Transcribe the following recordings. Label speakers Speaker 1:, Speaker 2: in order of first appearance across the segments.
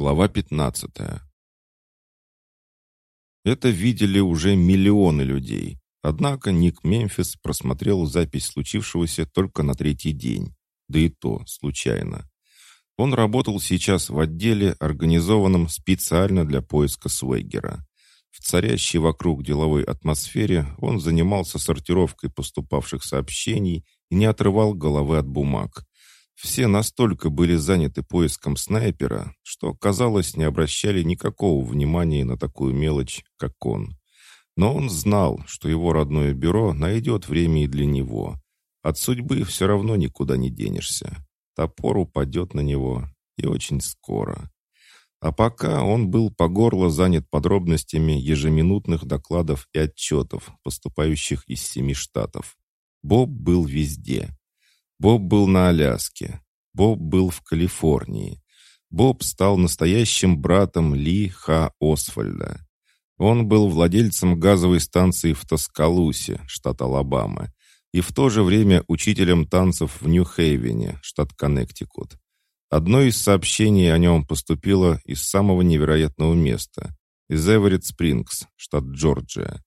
Speaker 1: Глава 15. Это видели уже миллионы людей. Однако Ник Мемфис просмотрел запись случившегося только на третий день. Да и то случайно. Он работал сейчас в отделе, организованном специально для поиска Свегера. В царящей вокруг деловой атмосфере он занимался сортировкой поступавших сообщений и не отрывал головы от бумаг. Все настолько были заняты поиском снайпера, что, казалось, не обращали никакого внимания на такую мелочь, как он. Но он знал, что его родное бюро найдет время и для него. От судьбы все равно никуда не денешься. Топор упадет на него, и очень скоро. А пока он был по горло занят подробностями ежеминутных докладов и отчетов, поступающих из семи штатов. Боб был везде. Боб был на Аляске. Боб был в Калифорнии. Боб стал настоящим братом Ли Ха Освальда. Он был владельцем газовой станции в Тоскалусе, штат Алабама, и в то же время учителем танцев в Нью-Хейвене, штат Коннектикут. Одно из сообщений о нем поступило из самого невероятного места, из Эверетт-Спрингс, штат Джорджия.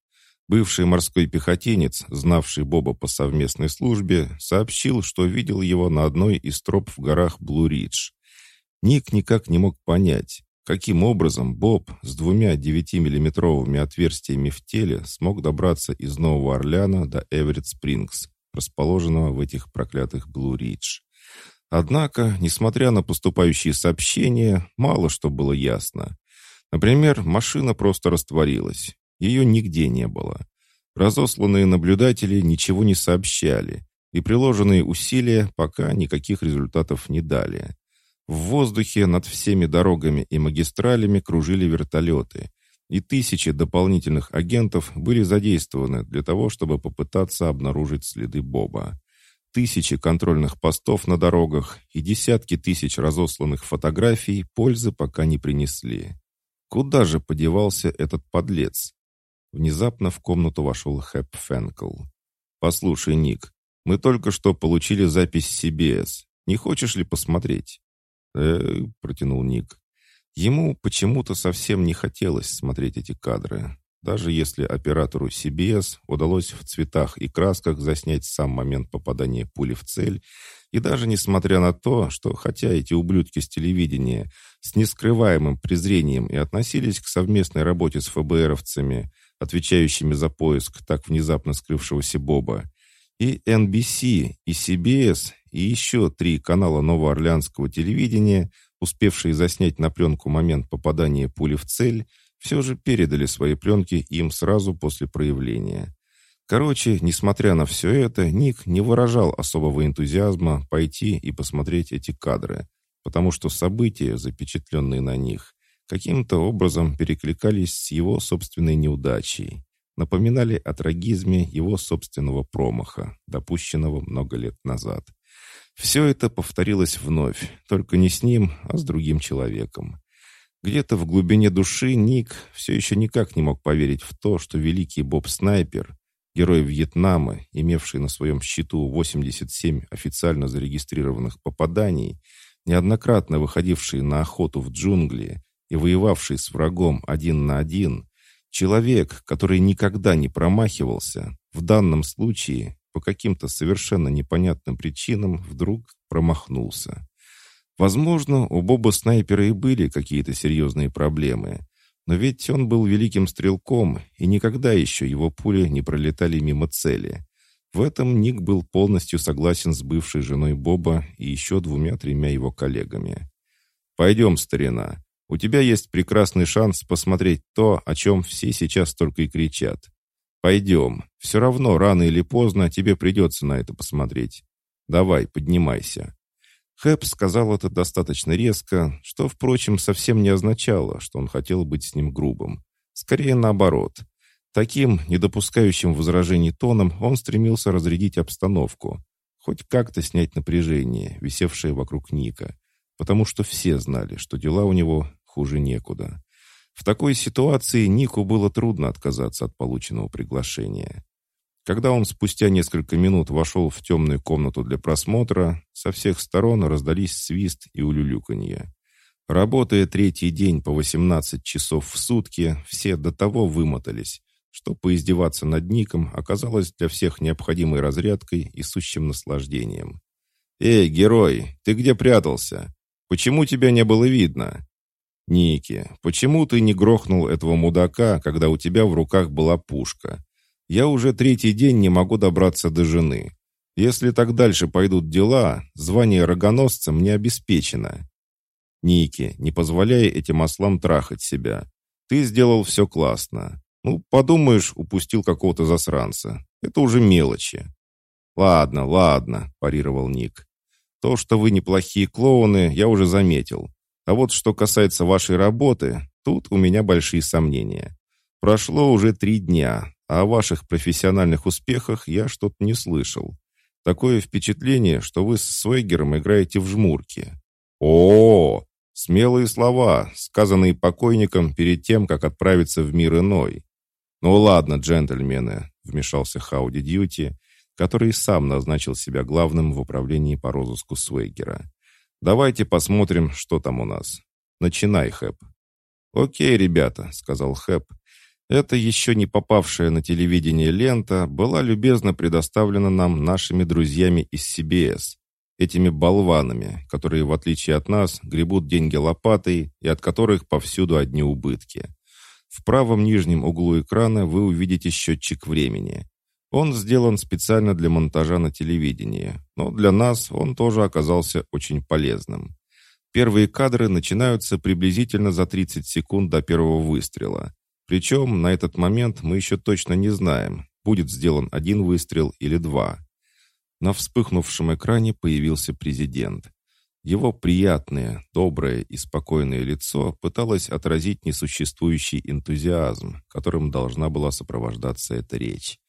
Speaker 1: Бывший морской пехотинец, знавший Боба по совместной службе, сообщил, что видел его на одной из троп в горах Блу-Ридж. Ник никак не мог понять, каким образом Боб с двумя 9-миллиметровыми отверстиями в теле смог добраться из Нового Орлеана до Эверетт-Спрингс, расположенного в этих проклятых Блу-Ридж. Однако, несмотря на поступающие сообщения, мало что было ясно. Например, машина просто растворилась. Ее нигде не было. Разосланные наблюдатели ничего не сообщали, и приложенные усилия пока никаких результатов не дали. В воздухе над всеми дорогами и магистралями кружили вертолеты, и тысячи дополнительных агентов были задействованы для того, чтобы попытаться обнаружить следы Боба. Тысячи контрольных постов на дорогах и десятки тысяч разосланных фотографий пользы пока не принесли. Куда же подевался этот подлец? Внезапно в комнату вошел Хэп Фэнкл. «Послушай, Ник, мы только что получили запись CBS. Не хочешь ли посмотреть?» «Э, — протянул Ник. Ему почему-то совсем не хотелось смотреть эти кадры. Даже если оператору CBS удалось в цветах и красках заснять сам момент попадания пули в цель, и даже несмотря на то, что хотя эти ублюдки с телевидения с нескрываемым презрением и относились к совместной работе с ФБРовцами, отвечающими за поиск так внезапно скрывшегося Боба, и NBC, и CBS, и еще три канала новоорлеанского телевидения, успевшие заснять на пленку момент попадания пули в цель, все же передали свои пленки им сразу после проявления. Короче, несмотря на все это, Ник не выражал особого энтузиазма пойти и посмотреть эти кадры, потому что события, запечатленные на них, каким-то образом перекликались с его собственной неудачей, напоминали о трагизме его собственного промаха, допущенного много лет назад. Все это повторилось вновь, только не с ним, а с другим человеком. Где-то в глубине души Ник все еще никак не мог поверить в то, что великий Боб-снайпер, герой Вьетнама, имевший на своем счету 87 официально зарегистрированных попаданий, неоднократно выходивший на охоту в джунгли, и воевавший с врагом один на один, человек, который никогда не промахивался, в данном случае по каким-то совершенно непонятным причинам вдруг промахнулся. Возможно, у Боба снайпера и были какие-то серьезные проблемы, но ведь он был великим стрелком, и никогда еще его пули не пролетали мимо цели. В этом Ник был полностью согласен с бывшей женой Боба и еще двумя-тремя его коллегами. «Пойдем, старина. У тебя есть прекрасный шанс посмотреть то, о чем все сейчас только и кричат. Пойдем. Все равно, рано или поздно, тебе придется на это посмотреть. Давай, поднимайся». Хэп сказал это достаточно резко, что, впрочем, совсем не означало, что он хотел быть с ним грубым. Скорее наоборот. Таким, не допускающим возражений тоном, он стремился разрядить обстановку, хоть как-то снять напряжение, висевшее вокруг Ника, потому что все знали, что дела у него хуже некуда. В такой ситуации Нику было трудно отказаться от полученного приглашения. Когда он спустя несколько минут вошел в темную комнату для просмотра, со всех сторон раздались свист и улюлюканье. Работая третий день по 18 часов в сутки, все до того вымотались, что поиздеваться над Ником оказалось для всех необходимой разрядкой и сущим наслаждением. «Эй, герой, ты где прятался? Почему тебя не было видно?» «Ники, почему ты не грохнул этого мудака, когда у тебя в руках была пушка? Я уже третий день не могу добраться до жены. Если так дальше пойдут дела, звание рогоносца мне обеспечено». «Ники, не позволяй этим ослам трахать себя. Ты сделал все классно. Ну, подумаешь, упустил какого-то засранца. Это уже мелочи». «Ладно, ладно», – парировал Ник. «То, что вы неплохие клоуны, я уже заметил. А вот что касается вашей работы, тут у меня большие сомнения. Прошло уже три дня, а о ваших профессиональных успехах я что-то не слышал. Такое впечатление, что вы с Свегером играете в жмурки. О, -о, -о смелые слова, сказанные покойником перед тем, как отправиться в мир иной. Ну ладно, джентльмены, вмешался Хауди Дьюти, который сам назначил себя главным в управлении по розыску Свегера. Давайте посмотрим, что там у нас. Начинай, Хэп». «Окей, ребята», — сказал Хэп. «Это еще не попавшая на телевидение лента была любезно предоставлена нам нашими друзьями из CBS, этими болванами, которые, в отличие от нас, гребут деньги лопатой и от которых повсюду одни убытки. В правом нижнем углу экрана вы увидите счетчик времени. Он сделан специально для монтажа на телевидении, но для нас он тоже оказался очень полезным. Первые кадры начинаются приблизительно за 30 секунд до первого выстрела. Причем на этот момент мы еще точно не знаем, будет сделан один выстрел или два. На вспыхнувшем экране появился президент. Его приятное, доброе и спокойное лицо пыталось отразить несуществующий энтузиазм, которым должна была сопровождаться эта речь.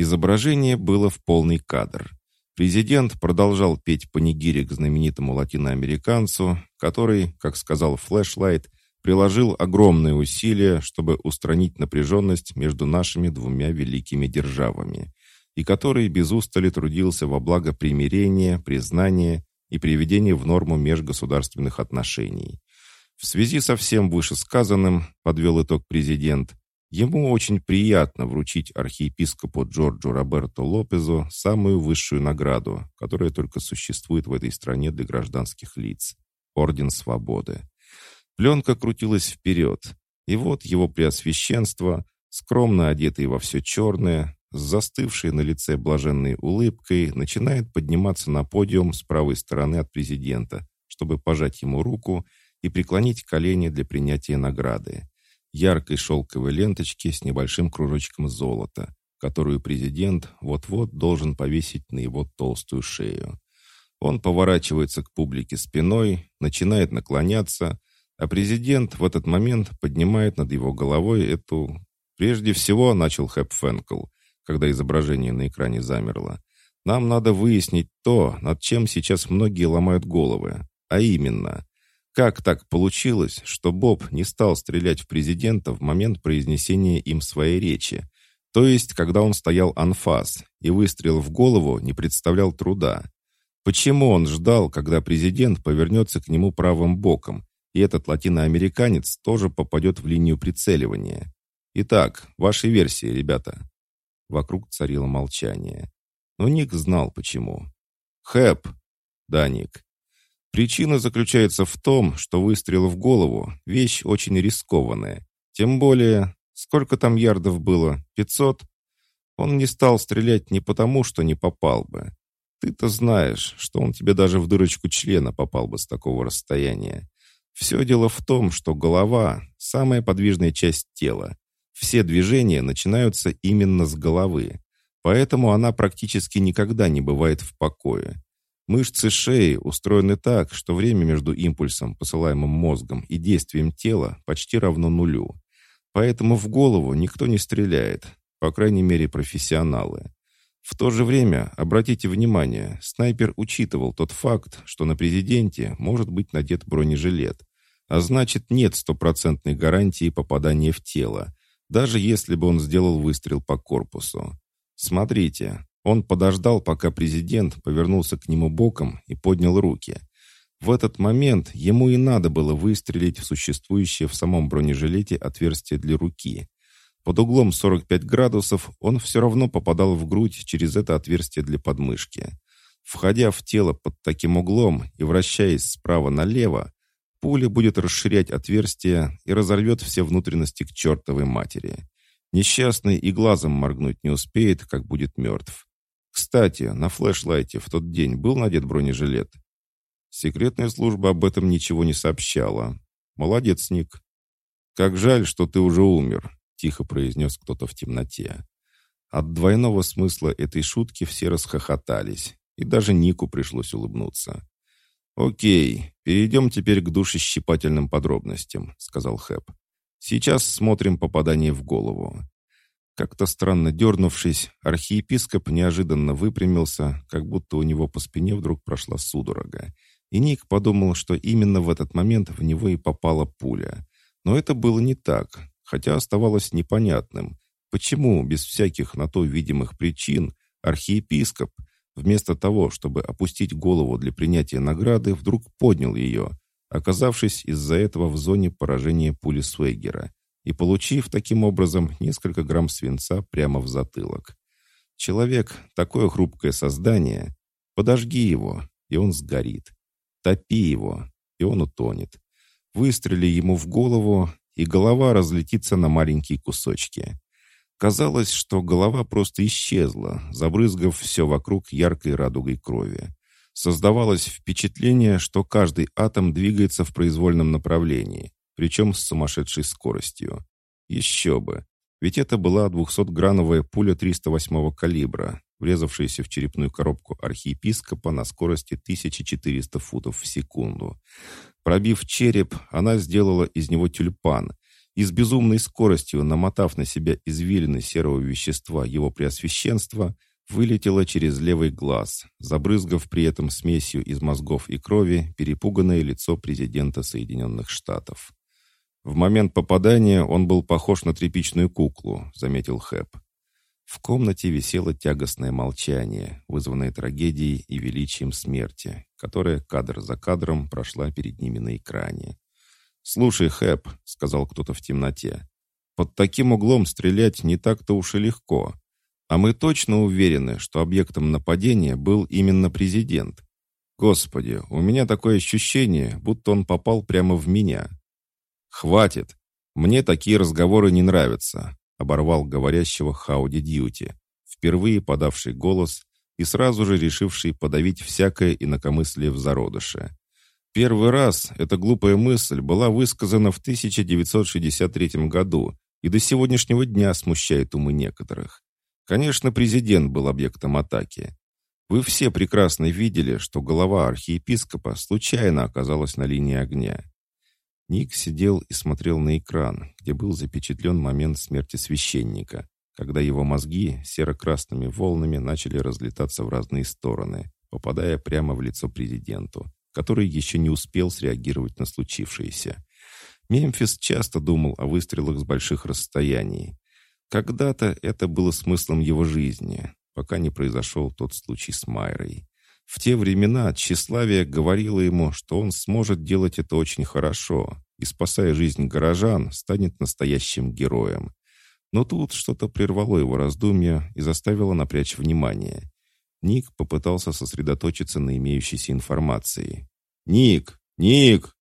Speaker 1: Изображение было в полный кадр. Президент продолжал петь панигири к знаменитому латиноамериканцу, который, как сказал Флэшлайт, приложил огромные усилия, чтобы устранить напряженность между нашими двумя великими державами, и который без устали трудился во благо примирения, признания и приведения в норму межгосударственных отношений. В связи со всем вышесказанным, подвел итог президент, Ему очень приятно вручить архиепископу Джорджу Роберто Лопезу самую высшую награду, которая только существует в этой стране для гражданских лиц – Орден Свободы. Пленка крутилась вперед, и вот его преосвященство, скромно одетый во все черное, с застывшей на лице блаженной улыбкой, начинает подниматься на подиум с правой стороны от президента, чтобы пожать ему руку и преклонить колени для принятия награды яркой шелковой ленточки с небольшим кружочком золота, которую президент вот-вот должен повесить на его толстую шею. Он поворачивается к публике спиной, начинает наклоняться, а президент в этот момент поднимает над его головой эту... Прежде всего, начал Хэп Фэнкл, когда изображение на экране замерло. Нам надо выяснить то, над чем сейчас многие ломают головы, а именно, как так получилось, что Боб не стал стрелять в президента в момент произнесения им своей речи? То есть, когда он стоял анфас, и выстрел в голову не представлял труда. Почему он ждал, когда президент повернется к нему правым боком, и этот латиноамериканец тоже попадет в линию прицеливания? Итак, ваши версии, ребята. Вокруг царило молчание. Но Ник знал, почему. «Хэп!» «Да, Ник. Причина заключается в том, что выстрел в голову – вещь очень рискованная. Тем более, сколько там ярдов было? Пятьсот? Он не стал стрелять не потому, что не попал бы. Ты-то знаешь, что он тебе даже в дырочку члена попал бы с такого расстояния. Все дело в том, что голова – самая подвижная часть тела. Все движения начинаются именно с головы. Поэтому она практически никогда не бывает в покое. Мышцы шеи устроены так, что время между импульсом, посылаемым мозгом, и действием тела почти равно нулю. Поэтому в голову никто не стреляет, по крайней мере профессионалы. В то же время, обратите внимание, снайпер учитывал тот факт, что на президенте может быть надет бронежилет, а значит нет стопроцентной гарантии попадания в тело, даже если бы он сделал выстрел по корпусу. Смотрите, он подождал, пока президент повернулся к нему боком и поднял руки. В этот момент ему и надо было выстрелить в существующее в самом бронежилете отверстие для руки. Под углом 45 градусов он все равно попадал в грудь через это отверстие для подмышки. Входя в тело под таким углом и вращаясь справа налево, пуля будет расширять отверстие и разорвет все внутренности к чертовой матери. Несчастный и глазом моргнуть не успеет, как будет мертв. Кстати, на флешлайте в тот день был надет бронежилет? Секретная служба об этом ничего не сообщала. Молодец, Ник. Как жаль, что ты уже умер, тихо произнес кто-то в темноте. От двойного смысла этой шутки все расхохотались, и даже Нику пришлось улыбнуться. «Окей, перейдем теперь к душещипательным подробностям», — сказал Хэп. «Сейчас смотрим попадание в голову. Как-то странно дернувшись, архиепископ неожиданно выпрямился, как будто у него по спине вдруг прошла судорога. И Ник подумал, что именно в этот момент в него и попала пуля. Но это было не так, хотя оставалось непонятным, почему без всяких на то видимых причин архиепископ, вместо того, чтобы опустить голову для принятия награды, вдруг поднял ее, оказавшись из-за этого в зоне поражения пули Свейгера и получив таким образом несколько грамм свинца прямо в затылок. Человек — такое хрупкое создание. Подожги его, и он сгорит. Топи его, и он утонет. Выстрели ему в голову, и голова разлетится на маленькие кусочки. Казалось, что голова просто исчезла, забрызгав все вокруг яркой радугой крови. Создавалось впечатление, что каждый атом двигается в произвольном направлении причем с сумасшедшей скоростью. Еще бы, ведь это была 200-грановая пуля 308-го калибра, врезавшаяся в черепную коробку архиепископа на скорости 1400 футов в секунду. Пробив череп, она сделала из него тюльпан и с безумной скоростью, намотав на себя извилины серого вещества его преосвященства, вылетела через левый глаз, забрызгав при этом смесью из мозгов и крови перепуганное лицо президента Соединенных Штатов. В момент попадания он был похож на тряпичную куклу, заметил Хэп. В комнате висело тягостное молчание, вызванное трагедией и величием смерти, которая кадр за кадром прошла перед ними на экране. «Слушай, Хэп», — сказал кто-то в темноте, — «под таким углом стрелять не так-то уж и легко. А мы точно уверены, что объектом нападения был именно президент. Господи, у меня такое ощущение, будто он попал прямо в меня». «Хватит! Мне такие разговоры не нравятся», — оборвал говорящего Хауди Дьюти, впервые подавший голос и сразу же решивший подавить всякое инакомыслие в зародыше. Первый раз эта глупая мысль была высказана в 1963 году и до сегодняшнего дня смущает умы некоторых. Конечно, президент был объектом атаки. Вы все прекрасно видели, что голова архиепископа случайно оказалась на линии огня. Ник сидел и смотрел на экран, где был запечатлен момент смерти священника, когда его мозги серо-красными волнами начали разлетаться в разные стороны, попадая прямо в лицо президенту, который еще не успел среагировать на случившееся. Мемфис часто думал о выстрелах с больших расстояний. Когда-то это было смыслом его жизни, пока не произошел тот случай с Майрой. В те времена тщеславие говорило ему, что он сможет делать это очень хорошо и, спасая жизнь горожан, станет настоящим героем. Но тут что-то прервало его раздумья и заставило напрячь внимание. Ник попытался сосредоточиться на имеющейся информации. «Ник! Ник!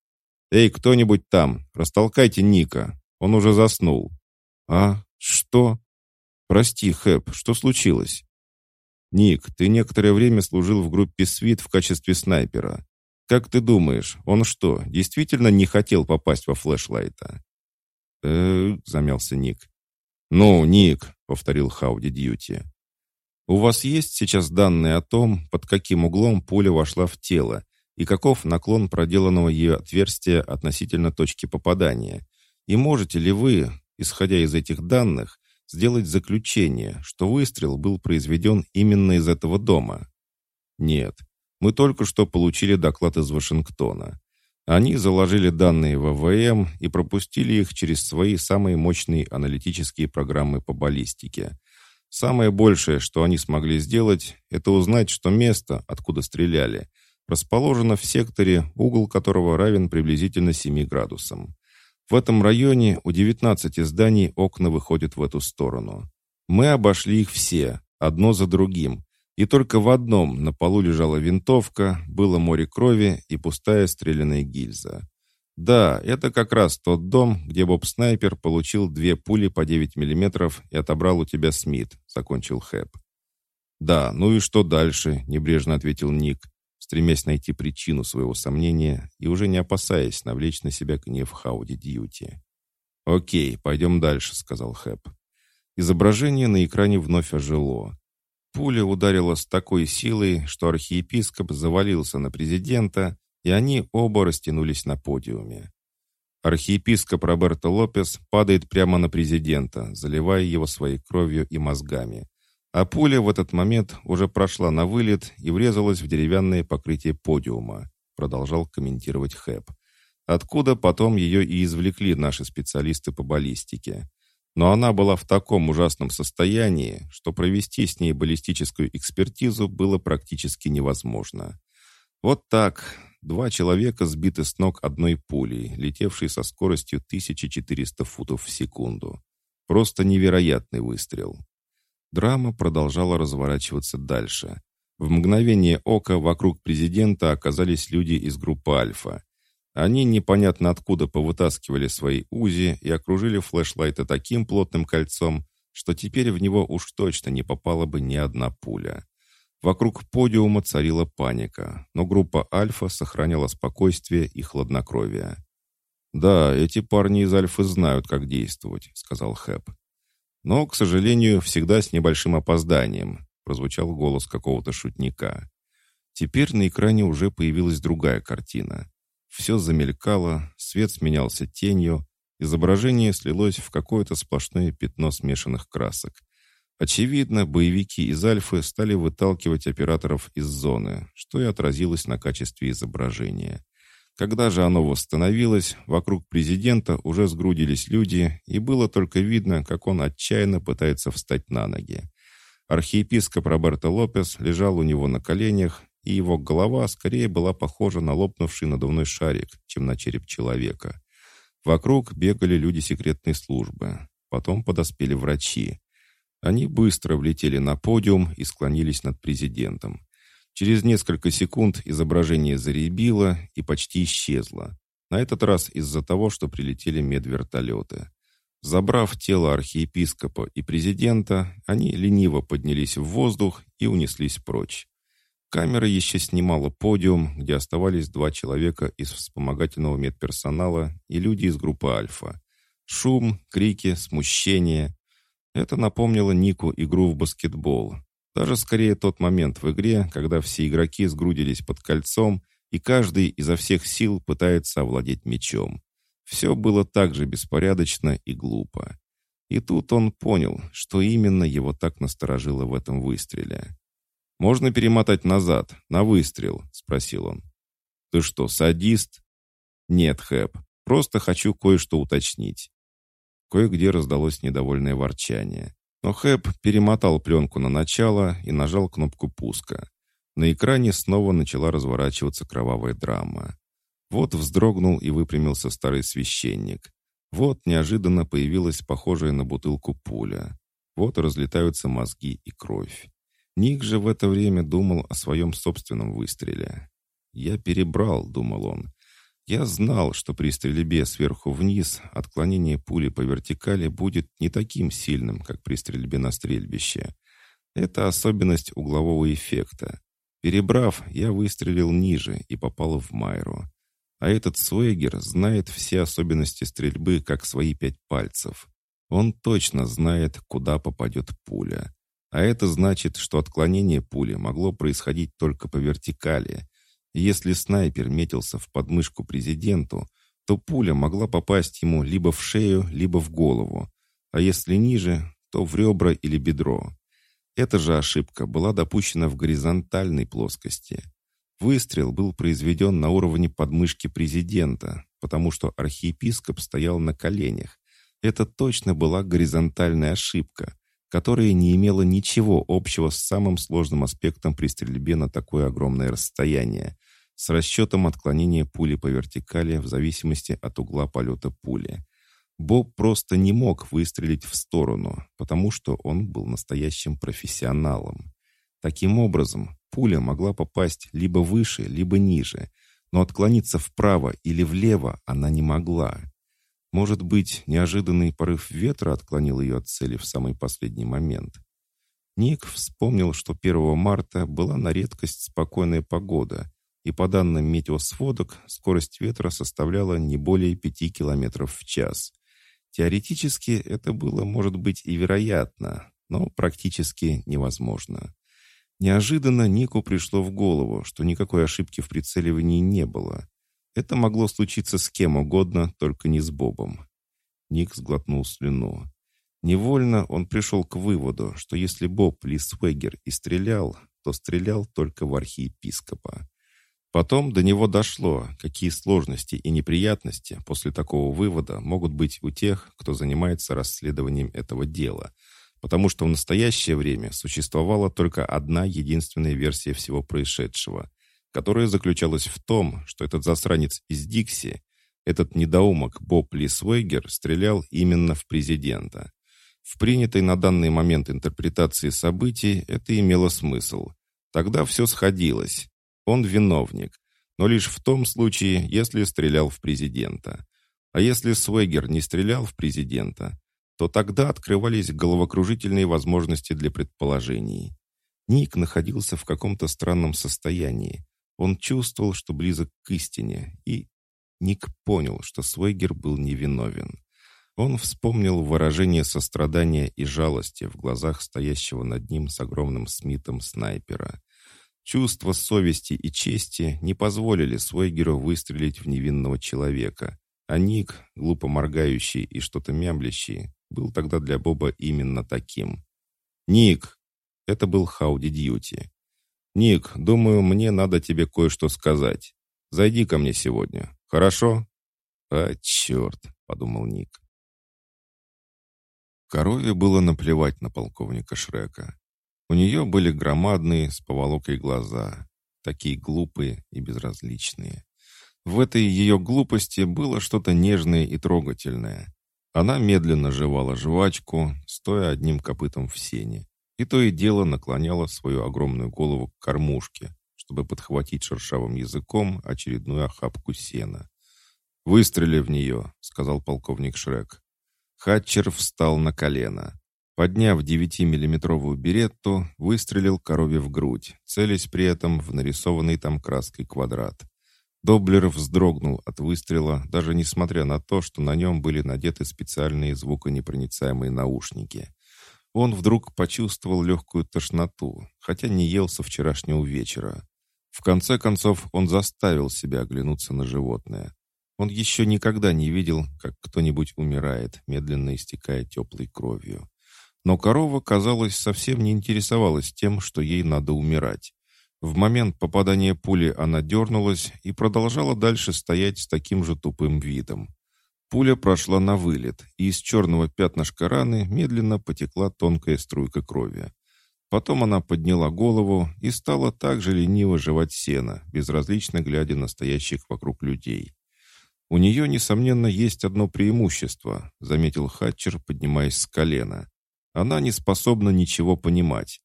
Speaker 1: Эй, кто-нибудь там! Растолкайте Ника! Он уже заснул!» «А? Что?» «Прости, Хэп, что случилось?» «Ник, ты некоторое время служил в группе «Свит» в качестве снайпера. Как ты думаешь, он что, действительно не хотел попасть во флешлайта?» «Э-э», замялся Ник. «Ну, Ник», — повторил Хауди Дьюти. «У вас есть сейчас данные о том, под каким углом пуля вошла в тело и каков наклон проделанного ее отверстия относительно точки попадания? И можете ли вы, исходя из этих данных, сделать заключение, что выстрел был произведен именно из этого дома? Нет. Мы только что получили доклад из Вашингтона. Они заложили данные в ВВМ и пропустили их через свои самые мощные аналитические программы по баллистике. Самое большее, что они смогли сделать, это узнать, что место, откуда стреляли, расположена в секторе, угол которого равен приблизительно 7 градусам. В этом районе у 19 зданий окна выходят в эту сторону. Мы обошли их все, одно за другим, и только в одном на полу лежала винтовка, было море крови и пустая стрелянная гильза. Да, это как раз тот дом, где Боб-снайпер получил две пули по 9 мм и отобрал у тебя Смит, закончил Хэп. Да, ну и что дальше, небрежно ответил Ник, стремясь найти причину своего сомнения и уже не опасаясь навлечь на себя гнев Хауди Дьюти. «Окей, пойдем дальше», — сказал Хэп. Изображение на экране вновь ожило. Пуля ударила с такой силой, что архиепископ завалился на президента, и они оба растянулись на подиуме. Архиепископ Роберто Лопес падает прямо на президента, заливая его своей кровью и мозгами. А пуля в этот момент уже прошла на вылет и врезалась в деревянное покрытие подиума, продолжал комментировать Хэп. Откуда потом ее и извлекли наши специалисты по баллистике. Но она была в таком ужасном состоянии, что провести с ней баллистическую экспертизу было практически невозможно. Вот так, два человека сбиты с ног одной пулей, летевшей со скоростью 1400 футов в секунду. Просто невероятный выстрел. Драма продолжала разворачиваться дальше. В мгновение ока вокруг президента оказались люди из группы «Альфа». Они непонятно откуда повытаскивали свои УЗИ и окружили флешлайта таким плотным кольцом, что теперь в него уж точно не попала бы ни одна пуля. Вокруг подиума царила паника, но группа «Альфа» сохраняла спокойствие и хладнокровие. «Да, эти парни из «Альфы» знают, как действовать», — сказал Хэп. Но, к сожалению, всегда с небольшим опозданием, прозвучал голос какого-то шутника. Теперь на экране уже появилась другая картина. Все замелькало, свет сменялся тенью, изображение слилось в какое-то сплошное пятно смешанных красок. Очевидно, боевики из Альфы стали выталкивать операторов из зоны, что и отразилось на качестве изображения. Когда же оно восстановилось, вокруг президента уже сгрудились люди, и было только видно, как он отчаянно пытается встать на ноги. Архиепископ Роберто Лопес лежал у него на коленях, и его голова скорее была похожа на лопнувший надувной шарик, чем на череп человека. Вокруг бегали люди секретной службы. Потом подоспели врачи. Они быстро влетели на подиум и склонились над президентом. Через несколько секунд изображение заребило и почти исчезло. На этот раз из-за того, что прилетели медвертолеты. Забрав тело архиепископа и президента, они лениво поднялись в воздух и унеслись прочь. Камера еще снимала подиум, где оставались два человека из вспомогательного медперсонала и люди из группы «Альфа». Шум, крики, смущение. Это напомнило Нику игру в баскетбол, даже скорее тот момент в игре, когда все игроки сгрудились под кольцом, и каждый изо всех сил пытается овладеть мечом. Все было так же беспорядочно и глупо. И тут он понял, что именно его так насторожило в этом выстреле. «Можно перемотать назад, на выстрел?» — спросил он. «Ты что, садист?» «Нет, Хэп, просто хочу кое-что уточнить». Кое-где раздалось недовольное ворчание. Но Хэп перемотал пленку на начало и нажал кнопку пуска. На экране снова начала разворачиваться кровавая драма. Вот вздрогнул и выпрямился старый священник. Вот неожиданно появилась похожая на бутылку пуля. Вот разлетаются мозги и кровь. Ник же в это время думал о своем собственном выстреле. «Я перебрал», — думал он. Я знал, что при стрельбе сверху вниз отклонение пули по вертикали будет не таким сильным, как при стрельбе на стрельбище. Это особенность углового эффекта. Перебрав, я выстрелил ниже и попал в Майру. А этот Суэгер знает все особенности стрельбы, как свои пять пальцев. Он точно знает, куда попадет пуля. А это значит, что отклонение пули могло происходить только по вертикали, если снайпер метился в подмышку президенту, то пуля могла попасть ему либо в шею, либо в голову, а если ниже, то в ребра или бедро. Эта же ошибка была допущена в горизонтальной плоскости. Выстрел был произведен на уровне подмышки президента, потому что архиепископ стоял на коленях. Это точно была горизонтальная ошибка, которая не имела ничего общего с самым сложным аспектом при стрельбе на такое огромное расстояние с расчетом отклонения пули по вертикали в зависимости от угла полета пули. Боб просто не мог выстрелить в сторону, потому что он был настоящим профессионалом. Таким образом, пуля могла попасть либо выше, либо ниже, но отклониться вправо или влево она не могла. Может быть, неожиданный порыв ветра отклонил ее от цели в самый последний момент. Ник вспомнил, что 1 марта была на редкость спокойная погода, и по данным метеосводок скорость ветра составляла не более 5 км в час. Теоретически это было, может быть, и вероятно, но практически невозможно. Неожиданно Нику пришло в голову, что никакой ошибки в прицеливании не было. Это могло случиться с кем угодно, только не с Бобом. Ник сглотнул слюну. Невольно он пришел к выводу, что если Боб Лисвегер и стрелял, то стрелял только в архиепископа. Потом до него дошло, какие сложности и неприятности после такого вывода могут быть у тех, кто занимается расследованием этого дела – потому что в настоящее время существовала только одна единственная версия всего происшедшего, которая заключалась в том, что этот засранец из Дикси, этот недоумок Боб Лисвейгер стрелял именно в президента. В принятой на данный момент интерпретации событий это имело смысл. Тогда все сходилось. Он виновник, но лишь в том случае, если стрелял в президента. А если Свегер не стрелял в президента, то тогда открывались головокружительные возможности для предположений. Ник находился в каком-то странном состоянии. Он чувствовал, что близок к истине, и Ник понял, что Свейгер был невиновен. Он вспомнил выражение сострадания и жалости в глазах стоящего над ним с огромным Смитом снайпера. Чувство совести и чести не позволили Свейгеру выстрелить в невинного человека, а Ник, глупо моргающий и что-то мямлящий, был тогда для Боба именно таким. «Ник!» Это был Хауди Дьюти. «Ник, думаю, мне надо тебе кое-что сказать. Зайди ко мне сегодня, хорошо?» «А, черт!» — подумал Ник. Корове было наплевать на полковника Шрека. У нее были громадные с поволокой глаза, такие глупые и безразличные. В этой ее глупости было что-то нежное и трогательное. Она медленно жевала жвачку, стоя одним копытом в сене, и то и дело наклоняла свою огромную голову к кормушке, чтобы подхватить шершавым языком очередную охапку сена. «Выстрели в нее», — сказал полковник Шрек. Хатчер встал на колено. Подняв 9-миллиметровую беретту, выстрелил корове в грудь, целясь при этом в нарисованный там краской квадрат. Доблер вздрогнул от выстрела, даже несмотря на то, что на нем были надеты специальные звуконепроницаемые наушники. Он вдруг почувствовал легкую тошноту, хотя не ел со вчерашнего вечера. В конце концов, он заставил себя оглянуться на животное. Он еще никогда не видел, как кто-нибудь умирает, медленно истекая теплой кровью. Но корова, казалось, совсем не интересовалась тем, что ей надо умирать. В момент попадания пули она дернулась и продолжала дальше стоять с таким же тупым видом. Пуля прошла на вылет, и из черного пятнышка раны медленно потекла тонкая струйка крови. Потом она подняла голову и стала так же лениво жевать сено, безразлично глядя на стоящих вокруг людей. «У нее, несомненно, есть одно преимущество», — заметил Хатчер, поднимаясь с колена. «Она не способна ничего понимать.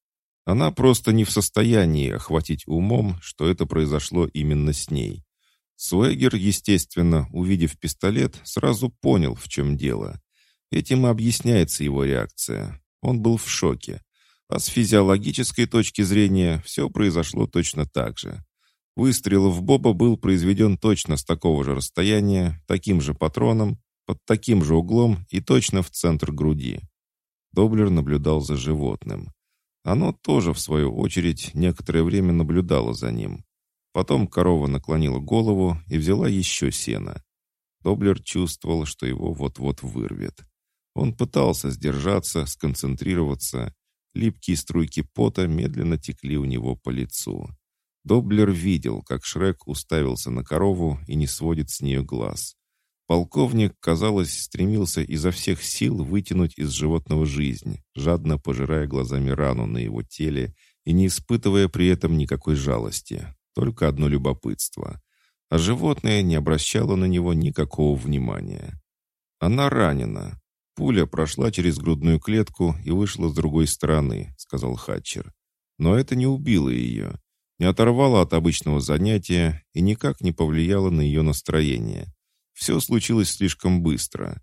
Speaker 1: Она просто не в состоянии охватить умом, что это произошло именно с ней. Суэгер, естественно, увидев пистолет, сразу понял, в чем дело. Этим и объясняется его реакция. Он был в шоке. А с физиологической точки зрения все произошло точно так же. Выстрел в Боба был произведен точно с такого же расстояния, таким же патроном, под таким же углом и точно в центр груди. Доблер наблюдал за животным. Оно тоже, в свою очередь, некоторое время наблюдало за ним. Потом корова наклонила голову и взяла еще сено. Доблер чувствовал, что его вот-вот вырвет. Он пытался сдержаться, сконцентрироваться. Липкие струйки пота медленно текли у него по лицу. Доблер видел, как Шрек уставился на корову и не сводит с нее глаз. Полковник, казалось, стремился изо всех сил вытянуть из животного жизнь, жадно пожирая глазами рану на его теле и не испытывая при этом никакой жалости. только одно любопытство. А животное не обращало на него никакого внимания. Она ранена. Пуля прошла через грудную клетку и вышла с другой стороны, сказал Хатчер. Но это не убило ее, не оторвало от обычного занятия и никак не повлияло на ее настроение. Все случилось слишком быстро.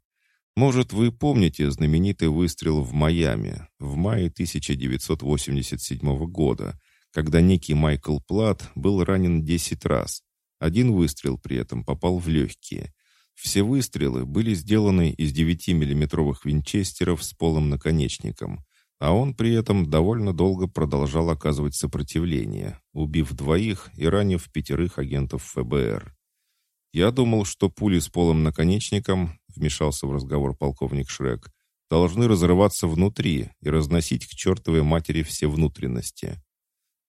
Speaker 1: Может, вы помните знаменитый выстрел в Майами в мае 1987 года, когда некий Майкл Плат был ранен 10 раз. Один выстрел при этом попал в легкие. Все выстрелы были сделаны из 9-миллиметровых винчестеров с полым наконечником, а он при этом довольно долго продолжал оказывать сопротивление, убив двоих и ранив пятерых агентов ФБР. «Я думал, что пули с полым наконечником», — вмешался в разговор полковник Шрек, «должны разрываться внутри и разносить к чертовой матери все внутренности».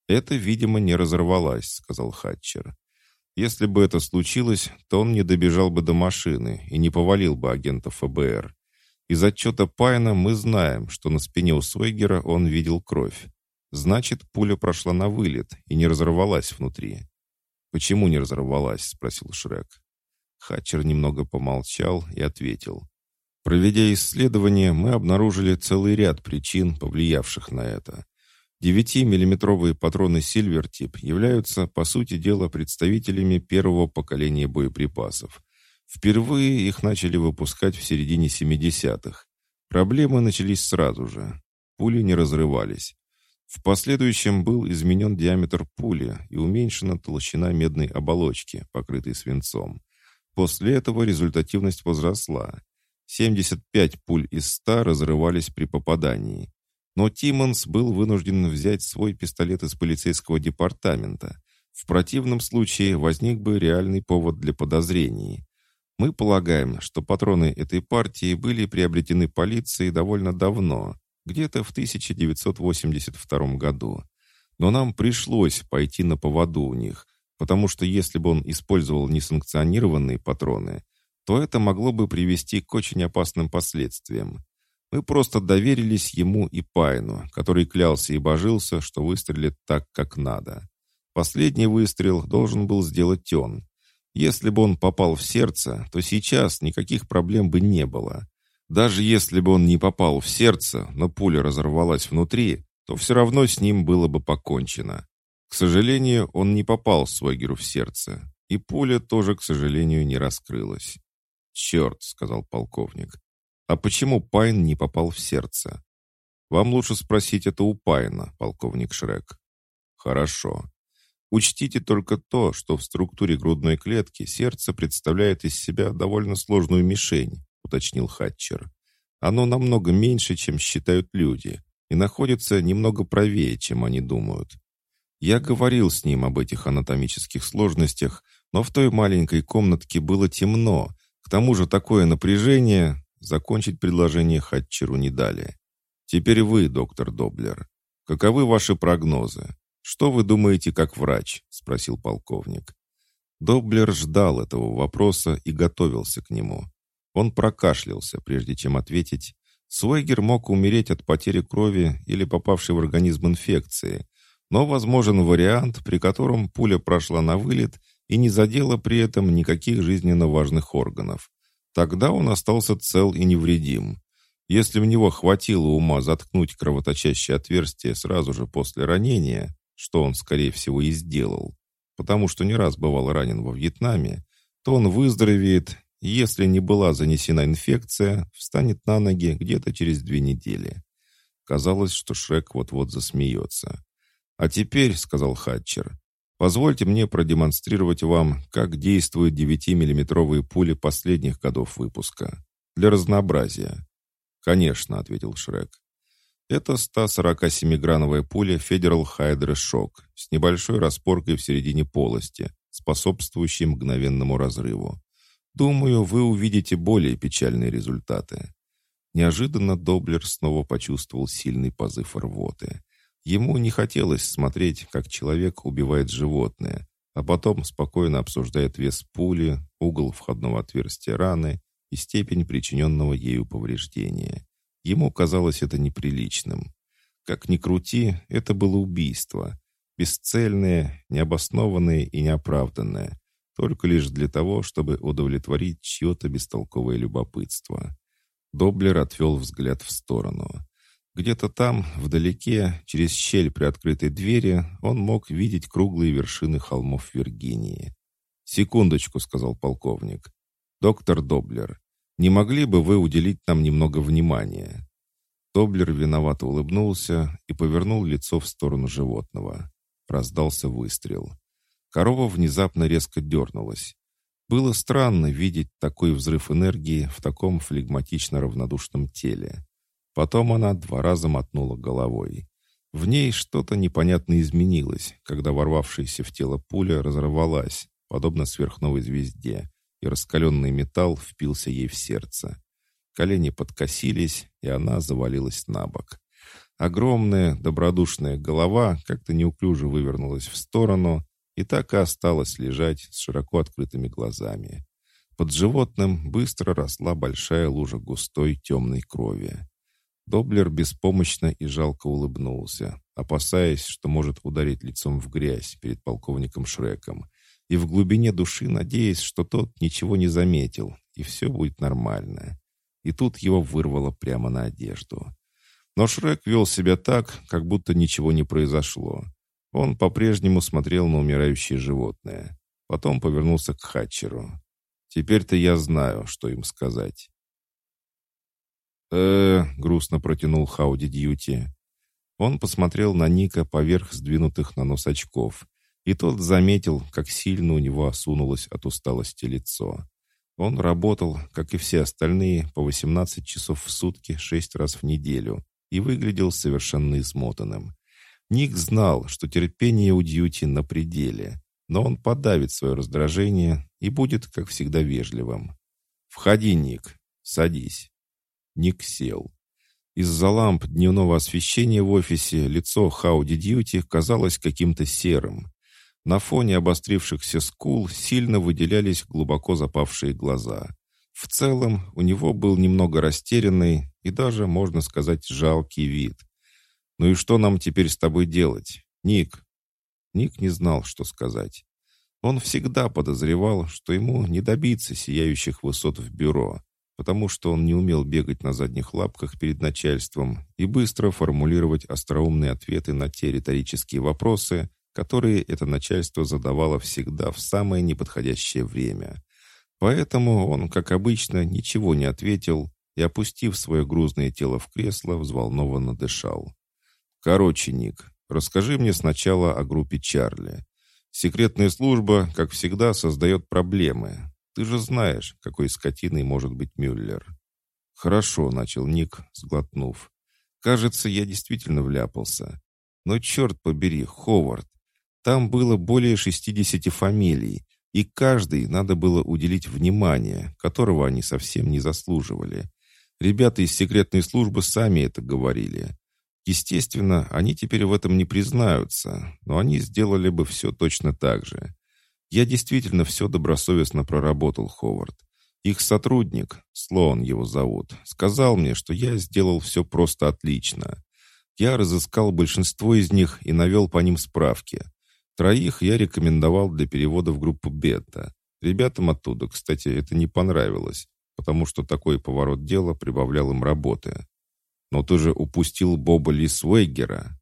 Speaker 1: «Это, видимо, не разорвалась», — сказал Хатчер. «Если бы это случилось, то он не добежал бы до машины и не повалил бы агента ФБР. Из отчета Пайна мы знаем, что на спине у Сойгера он видел кровь. Значит, пуля прошла на вылет и не разорвалась внутри. «Почему не разорвалась?» — спросил Шрек. Хатчер немного помолчал и ответил. Проведя исследование, мы обнаружили целый ряд причин, повлиявших на это. 9-миллиметровые патроны «Сильвертип» являются, по сути дела, представителями первого поколения боеприпасов. Впервые их начали выпускать в середине 70-х. Проблемы начались сразу же. Пули не разрывались. В последующем был изменен диаметр пули и уменьшена толщина медной оболочки, покрытой свинцом. После этого результативность возросла. 75 пуль из 100 разрывались при попадании. Но Тиммонс был вынужден взять свой пистолет из полицейского департамента. В противном случае возник бы реальный повод для подозрений. Мы полагаем, что патроны этой партии были приобретены полицией довольно давно, где-то в 1982 году. Но нам пришлось пойти на поводу у них, потому что если бы он использовал несанкционированные патроны, то это могло бы привести к очень опасным последствиям. Мы просто доверились ему и Пайну, который клялся и божился, что выстрелит так, как надо. Последний выстрел должен был сделать он. Если бы он попал в сердце, то сейчас никаких проблем бы не было. Даже если бы он не попал в сердце, но пуля разорвалась внутри, то все равно с ним было бы покончено. К сожалению, он не попал Свойгеру в сердце, и пуля тоже, к сожалению, не раскрылась. «Черт», — сказал полковник, — «а почему Пайн не попал в сердце?» «Вам лучше спросить это у Пайна, полковник Шрек». «Хорошо. Учтите только то, что в структуре грудной клетки сердце представляет из себя довольно сложную мишень, уточнил Хатчер. «Оно намного меньше, чем считают люди, и находится немного правее, чем они думают. Я говорил с ним об этих анатомических сложностях, но в той маленькой комнатке было темно. К тому же такое напряжение... Закончить предложение Хатчеру не дали. Теперь вы, доктор Доблер. Каковы ваши прогнозы? Что вы думаете как врач? Спросил полковник. Доблер ждал этого вопроса и готовился к нему. Он прокашлялся, прежде чем ответить. Свойгер мог умереть от потери крови или попавшей в организм инфекции, но возможен вариант, при котором пуля прошла на вылет и не задела при этом никаких жизненно важных органов. Тогда он остался цел и невредим. Если в него хватило ума заткнуть кровоточащее отверстие сразу же после ранения, что он, скорее всего, и сделал, потому что не раз бывал ранен во Вьетнаме, то он выздоровеет если не была занесена инфекция, встанет на ноги где-то через две недели. Казалось, что Шрек вот-вот засмеется. «А теперь», — сказал Хатчер, — «позвольте мне продемонстрировать вам, как действуют 9-миллиметровые пули последних годов выпуска. Для разнообразия». «Конечно», — ответил Шрек. Это 147-грановая пуля Federal Hydra Shock с небольшой распоркой в середине полости, способствующей мгновенному разрыву. Думаю, вы увидите более печальные результаты. Неожиданно Доблер снова почувствовал сильный позыв рвоты. Ему не хотелось смотреть, как человек убивает животное, а потом спокойно обсуждает вес пули, угол входного отверстия раны и степень причиненного ею повреждения. Ему казалось это неприличным. Как ни крути, это было убийство. Бесцельные, необоснованные и неоправданные. Только лишь для того, чтобы удовлетворить чье-то бестолковое любопытство. Доблер отвел взгляд в сторону. Где-то там, вдалеке, через щель при открытой двери, он мог видеть круглые вершины холмов Виргинии. «Секундочку», — сказал полковник. «Доктор Доблер, не могли бы вы уделить нам немного внимания?» Доблер виновато улыбнулся и повернул лицо в сторону животного. Раздался выстрел. Корова внезапно резко дернулась. Было странно видеть такой взрыв энергии в таком флегматично равнодушном теле. Потом она два раза мотнула головой. В ней что-то непонятно изменилось, когда ворвавшаяся в тело пуля разорвалась, подобно сверхновой звезде, и раскаленный металл впился ей в сердце. Колени подкосились, и она завалилась на бок. Огромная, добродушная голова как-то неуклюже вывернулась в сторону и так и осталась лежать с широко открытыми глазами. Под животным быстро росла большая лужа густой темной крови. Доблер беспомощно и жалко улыбнулся, опасаясь, что может ударить лицом в грязь перед полковником Шреком, и в глубине души надеясь, что тот ничего не заметил, и все будет нормально. И тут его вырвало прямо на одежду. Но Шрек вел себя так, как будто ничего не произошло. Он по-прежнему смотрел на умирающее животное. Потом повернулся к Хатчеру. «Теперь-то я знаю, что им сказать э грустно протянул Хауди Дьюти. Он посмотрел на Ника поверх сдвинутых на нос очков, и тот заметил, как сильно у него осунулось от усталости лицо. Он работал, как и все остальные, по 18 часов в сутки шесть раз в неделю и выглядел совершенно измотанным. Ник знал, что терпение у Дьюти на пределе, но он подавит свое раздражение и будет, как всегда, вежливым. «Входи, Ник, садись». Ник сел. Из-за ламп дневного освещения в офисе лицо Хауди Дьюти казалось каким-то серым. На фоне обострившихся скул сильно выделялись глубоко запавшие глаза. В целом у него был немного растерянный и даже, можно сказать, жалкий вид. «Ну и что нам теперь с тобой делать, Ник?» Ник не знал, что сказать. Он всегда подозревал, что ему не добиться сияющих высот в бюро потому что он не умел бегать на задних лапках перед начальством и быстро формулировать остроумные ответы на те риторические вопросы, которые это начальство задавало всегда в самое неподходящее время. Поэтому он, как обычно, ничего не ответил и, опустив свое грузное тело в кресло, взволнованно дышал. «Короче, Ник, расскажи мне сначала о группе Чарли. Секретная служба, как всегда, создает проблемы, ты же знаешь, какой скотиной может быть Мюллер». «Хорошо», — начал Ник, сглотнув. «Кажется, я действительно вляпался. Но черт побери, Ховард, там было более 60 фамилий, и каждой надо было уделить внимание, которого они совсем не заслуживали. Ребята из секретной службы сами это говорили. Естественно, они теперь в этом не признаются, но они сделали бы все точно так же. Я действительно все добросовестно проработал, Ховард. Их сотрудник, Слоун его зовут, сказал мне, что я сделал все просто отлично. Я разыскал большинство из них и навел по ним справки. Троих я рекомендовал для перевода в группу бета. Ребятам оттуда, кстати, это не понравилось, потому что такой поворот дела прибавлял им работы. Но ты же упустил Боба Лисвейгера.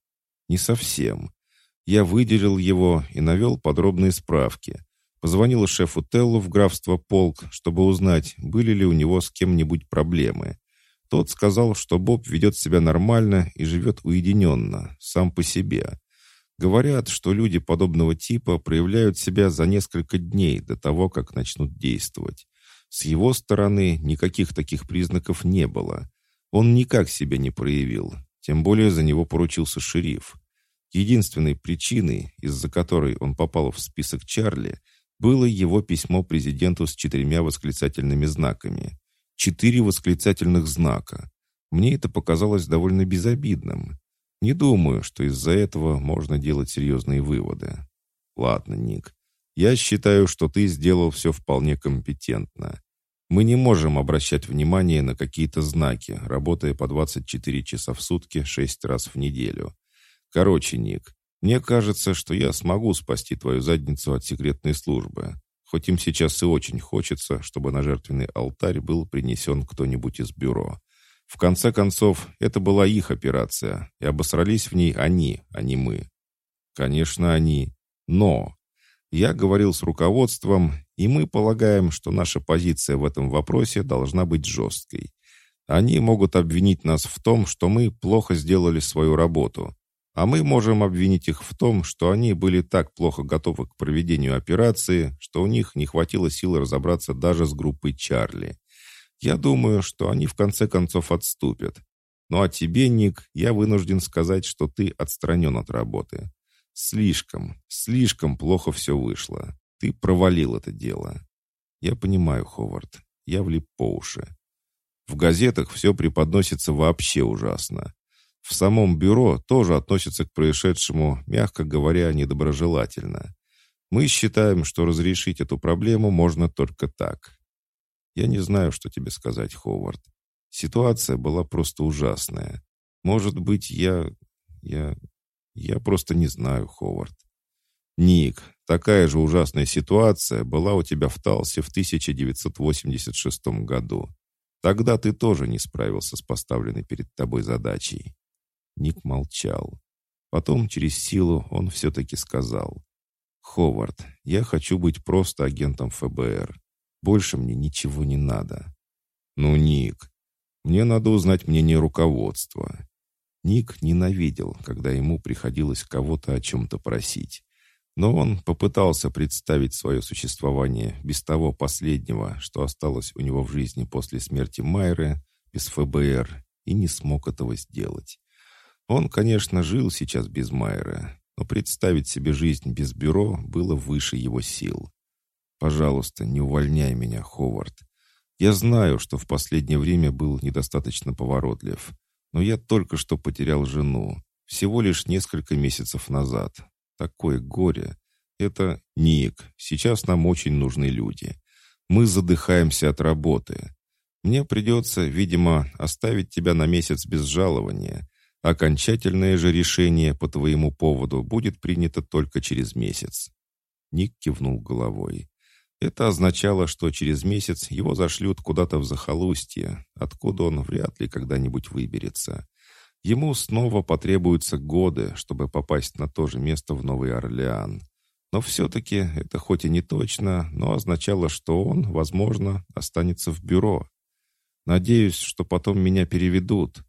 Speaker 1: Не совсем. Я выделил его и навел подробные справки. Позвонил шефу Теллу в графство Полк, чтобы узнать, были ли у него с кем-нибудь проблемы. Тот сказал, что Боб ведет себя нормально и живет уединенно, сам по себе. Говорят, что люди подобного типа проявляют себя за несколько дней до того, как начнут действовать. С его стороны никаких таких признаков не было. Он никак себя не проявил, тем более за него поручился шериф. Единственной причиной, из-за которой он попал в список Чарли, было его письмо президенту с четырьмя восклицательными знаками. Четыре восклицательных знака. Мне это показалось довольно безобидным. Не думаю, что из-за этого можно делать серьезные выводы. Ладно, Ник, я считаю, что ты сделал все вполне компетентно. Мы не можем обращать внимание на какие-то знаки, работая по 24 часа в сутки 6 раз в неделю. Короче, Ник, Мне кажется, что я смогу спасти твою задницу от секретной службы, хоть им сейчас и очень хочется, чтобы на жертвенный алтарь был принесен кто-нибудь из бюро. В конце концов, это была их операция, и обосрались в ней они, а не мы. Конечно, они. Но я говорил с руководством, и мы полагаем, что наша позиция в этом вопросе должна быть жесткой. Они могут обвинить нас в том, что мы плохо сделали свою работу, а мы можем обвинить их в том, что они были так плохо готовы к проведению операции, что у них не хватило сил разобраться даже с группой Чарли. Я думаю, что они в конце концов отступят. Ну а тебе, Ник, я вынужден сказать, что ты отстранен от работы. Слишком, слишком плохо все вышло. Ты провалил это дело. Я понимаю, Ховард. Я влип по уши. В газетах все преподносится вообще ужасно. В самом бюро тоже относятся к происшедшему, мягко говоря, недоброжелательно. Мы считаем, что разрешить эту проблему можно только так. Я не знаю, что тебе сказать, Ховард. Ситуация была просто ужасная. Может быть, я... я... я просто не знаю, Ховард. Ник, такая же ужасная ситуация была у тебя в Талсе в 1986 году. Тогда ты тоже не справился с поставленной перед тобой задачей. Ник молчал. Потом через силу он все-таки сказал. «Ховард, я хочу быть просто агентом ФБР. Больше мне ничего не надо. Ну, Ник, мне надо узнать мнение руководства. Ник ненавидел, когда ему приходилось кого-то о чем-то просить. Но он попытался представить свое существование без того последнего, что осталось у него в жизни после смерти Майры, без ФБР, и не смог этого сделать. Он, конечно, жил сейчас без Майры, но представить себе жизнь без бюро было выше его сил. Пожалуйста, не увольняй меня, Ховард. Я знаю, что в последнее время был недостаточно поворотлив, но я только что потерял жену, всего лишь несколько месяцев назад. Такое горе. Это Ник. Сейчас нам очень нужны люди. Мы задыхаемся от работы. Мне придется, видимо, оставить тебя на месяц без жалования. Окончательное же решение по твоему поводу будет принято только через месяц. Ник кивнул головой. Это означало, что через месяц его зашлют куда-то в захолустье, откуда он вряд ли когда-нибудь выберется. Ему снова потребуются годы, чтобы попасть на то же место в Новый Орлеан. Но все-таки это хоть и не точно, но означало, что он, возможно, останется в бюро. Надеюсь, что потом меня переведут.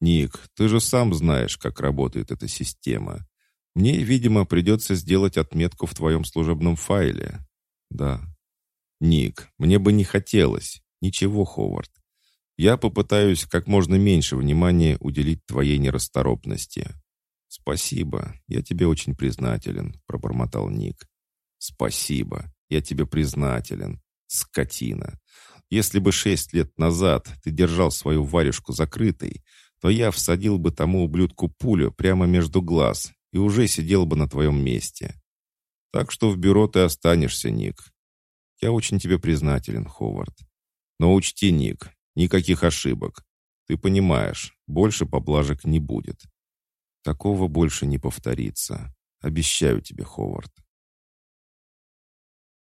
Speaker 1: Ник, ты же сам знаешь, как работает эта система. Мне, видимо, придется сделать отметку в твоем служебном файле. Да, «Ник, мне бы не хотелось. Ничего, Ховард. Я попытаюсь как можно меньше внимания уделить твоей нерасторопности». «Спасибо. Я тебе очень признателен», — пробормотал Ник. «Спасибо. Я тебе признателен. Скотина. Если бы шесть лет назад ты держал свою варежку закрытой, то я всадил бы тому ублюдку пулю прямо между глаз и уже сидел бы на твоем месте. Так что в бюро ты останешься, Ник. Я очень тебе признателен, Ховард. Но учти, Ник, никаких ошибок. Ты понимаешь, больше поблажек не будет. Такого больше не повторится. Обещаю тебе, Ховард.